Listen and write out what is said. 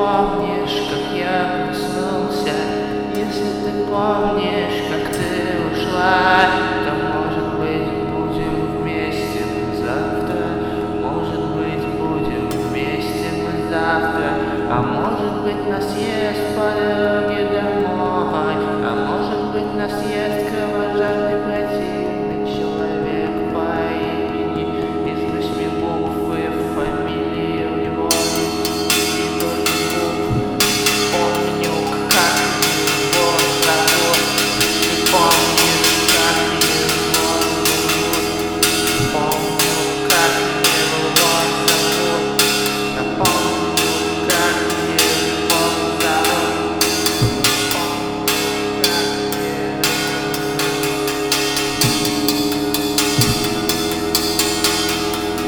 помнишь, как я проснулся, если ты помнишь, как ты ушла, то, может быть, будем вместе мы завтра, может быть, будем вместе мы завтра, а может быть, нас есть по дороге домой,